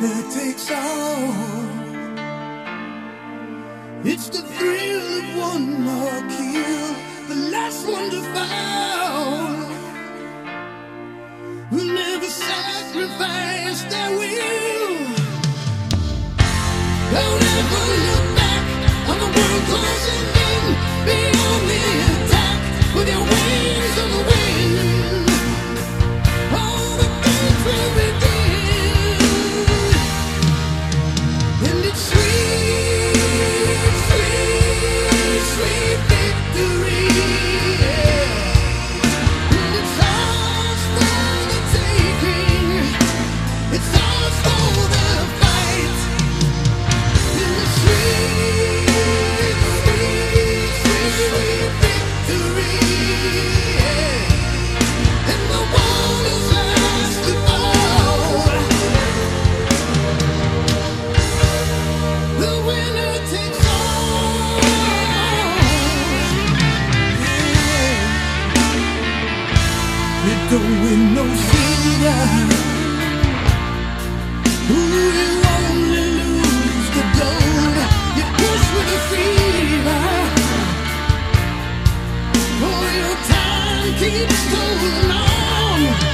takes all. It's the thrill of one more kill, the last one to fall. Who never sacrifice their will. Don't ever look back on the world closing Win no only lose the gold. You push with fever. Your time keeps going.